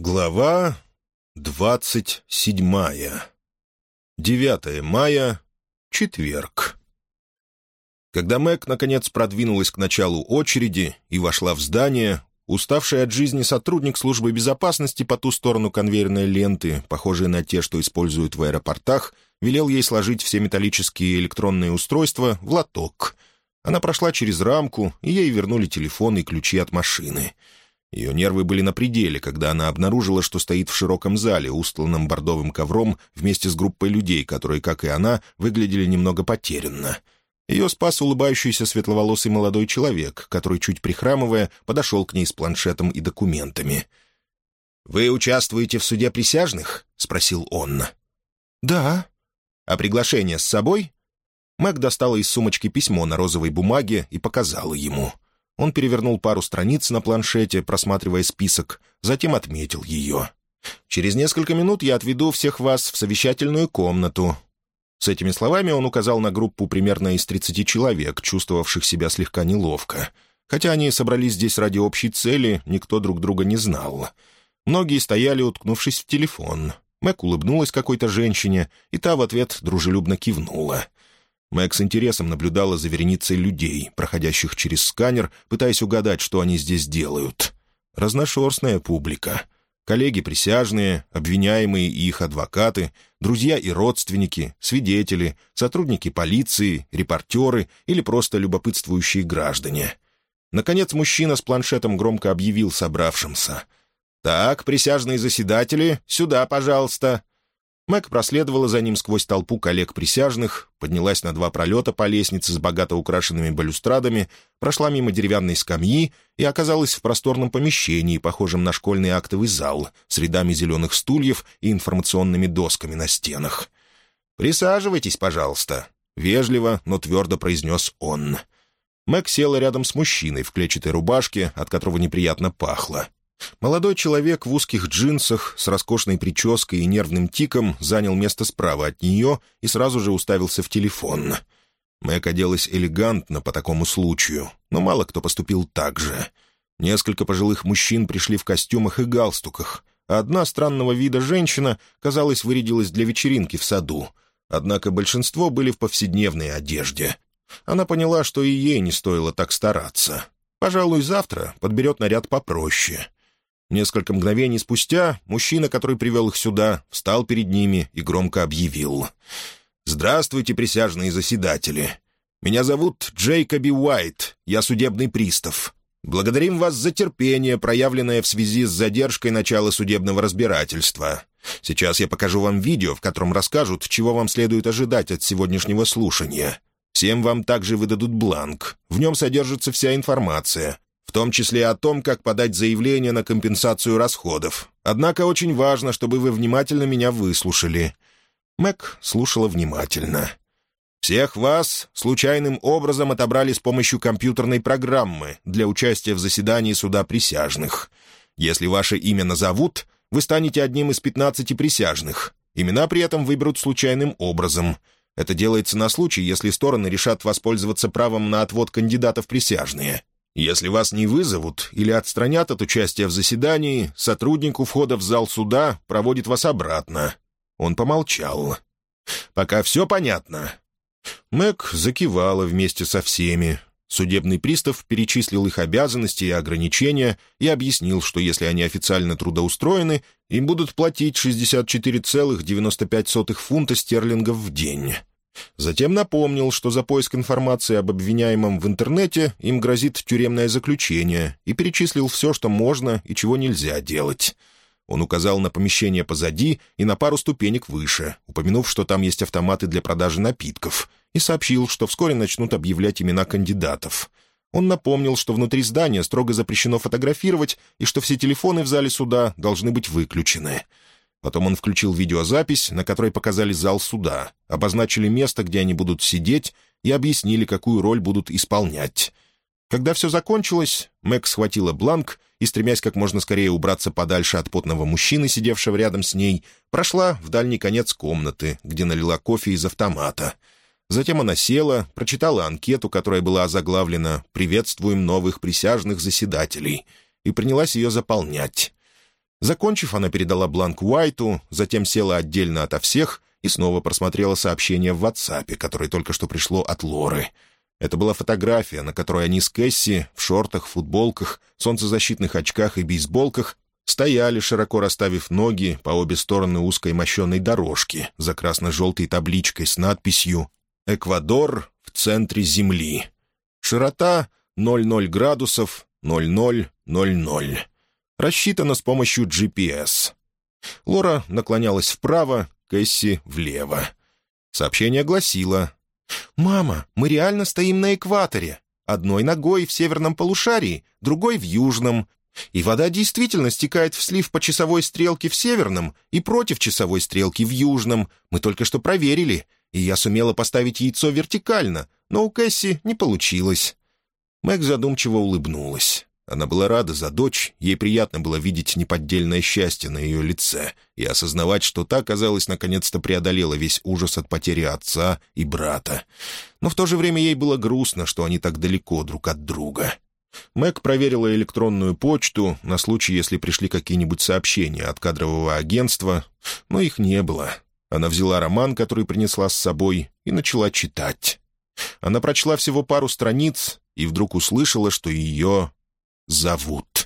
Глава двадцать седьмая. 9 мая, четверг. Когда Мэг, наконец, продвинулась к началу очереди и вошла в здание, уставший от жизни сотрудник службы безопасности по ту сторону конвейерной ленты, похожие на те, что используют в аэропортах, велел ей сложить все металлические электронные устройства в лоток. Она прошла через рамку, и ей вернули телефон и ключи от машины — ее нервы были на пределе, когда она обнаружила, что стоит в широком зале, устланном бордовым ковром, вместе с группой людей, которые, как и она, выглядели немного потерянно. Ее спас улыбающийся светловолосый молодой человек, который, чуть прихрамывая, подошел к ней с планшетом и документами. «Вы участвуете в суде присяжных?» — спросил он. «Да». «А приглашение с собой?» Мэг достала из сумочки письмо на розовой бумаге и показала ему — он перевернул пару страниц на планшете, просматривая список, затем отметил ее. «Через несколько минут я отведу всех вас в совещательную комнату». С этими словами он указал на группу примерно из 30 человек, чувствовавших себя слегка неловко. Хотя они собрались здесь ради общей цели, никто друг друга не знал. Многие стояли, уткнувшись в телефон. Мэг улыбнулась какой-то женщине, и та в ответ дружелюбно кивнула — Мэг с интересом наблюдала за вереницей людей, проходящих через сканер, пытаясь угадать, что они здесь делают. Разношерстная публика. Коллеги присяжные, обвиняемые и их адвокаты, друзья и родственники, свидетели, сотрудники полиции, репортеры или просто любопытствующие граждане. Наконец мужчина с планшетом громко объявил собравшимся. «Так, присяжные заседатели, сюда, пожалуйста!» Мэг проследовала за ним сквозь толпу коллег-присяжных, поднялась на два пролета по лестнице с богато украшенными балюстрадами, прошла мимо деревянной скамьи и оказалась в просторном помещении, похожем на школьный актовый зал, с рядами зеленых стульев и информационными досками на стенах. «Присаживайтесь, пожалуйста», — вежливо, но твердо произнес он. Мэг села рядом с мужчиной в клетчатой рубашке, от которого неприятно пахло. Молодой человек в узких джинсах с роскошной прической и нервным тиком занял место справа от нее и сразу же уставился в телефон. Мэг оделась элегантно по такому случаю, но мало кто поступил так же. Несколько пожилых мужчин пришли в костюмах и галстуках, а одна странного вида женщина, казалось, вырядилась для вечеринки в саду. Однако большинство были в повседневной одежде. Она поняла, что и ей не стоило так стараться. Пожалуй, завтра подберет наряд попроще. Несколько мгновений спустя мужчина, который привел их сюда, встал перед ними и громко объявил. «Здравствуйте, присяжные заседатели. Меня зовут Джейкоби Уайт, я судебный пристав. Благодарим вас за терпение, проявленное в связи с задержкой начала судебного разбирательства. Сейчас я покажу вам видео, в котором расскажут, чего вам следует ожидать от сегодняшнего слушания». Всем вам также выдадут бланк. В нем содержится вся информация в том числе о том, как подать заявление на компенсацию расходов. Однако очень важно, чтобы вы внимательно меня выслушали». Мэг слушала внимательно. «Всех вас случайным образом отобрали с помощью компьютерной программы для участия в заседании суда присяжных. Если ваше имя назовут, вы станете одним из 15 присяжных. Имена при этом выберут случайным образом. Это делается на случай, если стороны решат воспользоваться правом на отвод кандидатов присяжные. Если вас не вызовут или отстранят от участия в заседании, сотрудник у входа в зал суда проводит вас обратно». Он помолчал. «Пока все понятно». Мэг закивала вместе со всеми. Судебный пристав перечислил их обязанности и ограничения и объяснил, что если они официально трудоустроены, им будут платить 64,95 фунта стерлингов в день. Затем напомнил, что за поиск информации об обвиняемом в интернете им грозит тюремное заключение, и перечислил все, что можно и чего нельзя делать. Он указал на помещение позади и на пару ступенек выше, упомянув, что там есть автоматы для продажи напитков, и сообщил, что вскоре начнут объявлять имена кандидатов. Он напомнил, что внутри здания строго запрещено фотографировать и что все телефоны в зале суда должны быть выключены — Потом он включил видеозапись, на которой показали зал суда, обозначили место, где они будут сидеть, и объяснили, какую роль будут исполнять. Когда все закончилось, Мэг схватила бланк и, стремясь как можно скорее убраться подальше от потного мужчины, сидевшего рядом с ней, прошла в дальний конец комнаты, где налила кофе из автомата. Затем она села, прочитала анкету, которая была озаглавлена «Приветствуем новых присяжных заседателей», и принялась ее заполнять. Закончив, она передала бланк Уайту, затем села отдельно ото всех и снова просмотрела сообщение в WhatsApp, которое только что пришло от Лоры. Это была фотография, на которой они с Кэсси в шортах, футболках, солнцезащитных очках и бейсболках стояли, широко расставив ноги по обе стороны узкой мощенной дорожки за красно-желтой табличкой с надписью «Эквадор в центре Земли». Широта 00 градусов 0000. Рассчитано с помощью GPS. Лора наклонялась вправо, Кэсси — влево. Сообщение гласило «Мама, мы реально стоим на экваторе. Одной ногой в северном полушарии, другой в южном. И вода действительно стекает в слив по часовой стрелке в северном и против часовой стрелки в южном. Мы только что проверили, и я сумела поставить яйцо вертикально, но у Кэсси не получилось». Мэг задумчиво улыбнулась. Она была рада за дочь, ей приятно было видеть неподдельное счастье на ее лице и осознавать, что та, казалось, наконец-то преодолела весь ужас от потери отца и брата. Но в то же время ей было грустно, что они так далеко друг от друга. Мэг проверила электронную почту на случай, если пришли какие-нибудь сообщения от кадрового агентства, но их не было. Она взяла роман, который принесла с собой, и начала читать. Она прочла всего пару страниц и вдруг услышала, что ее зовут.